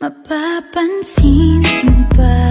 Mapapansin mo ba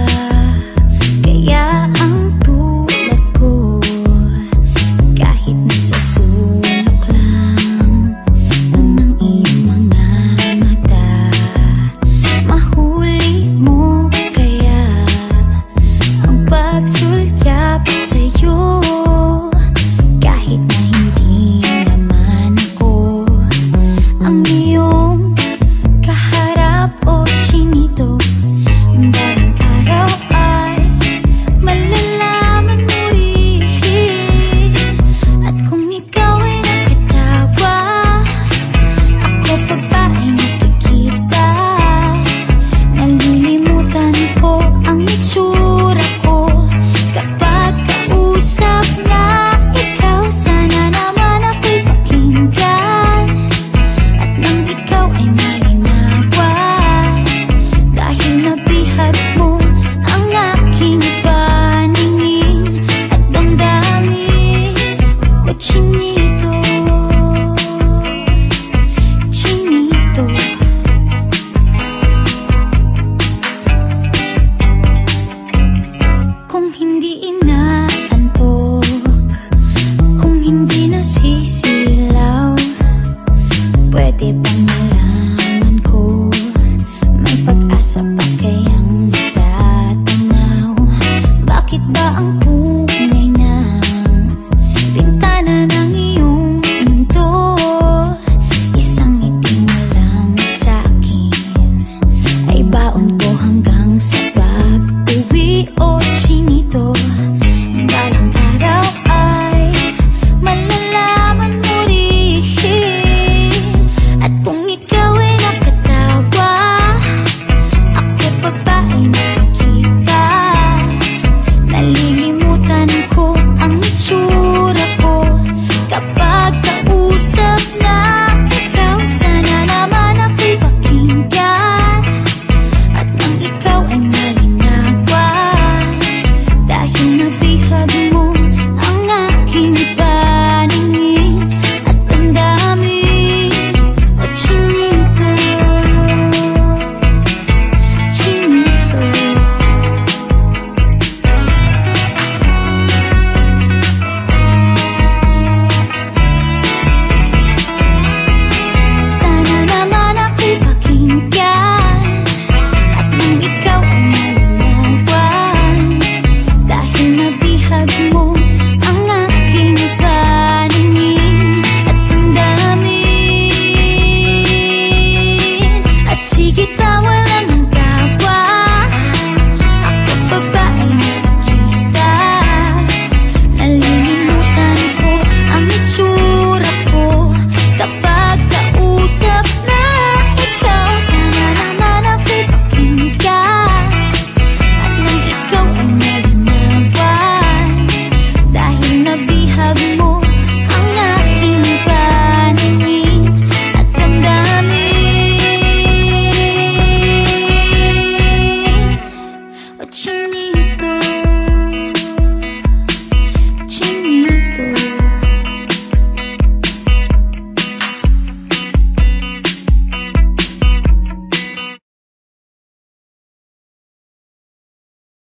pa ba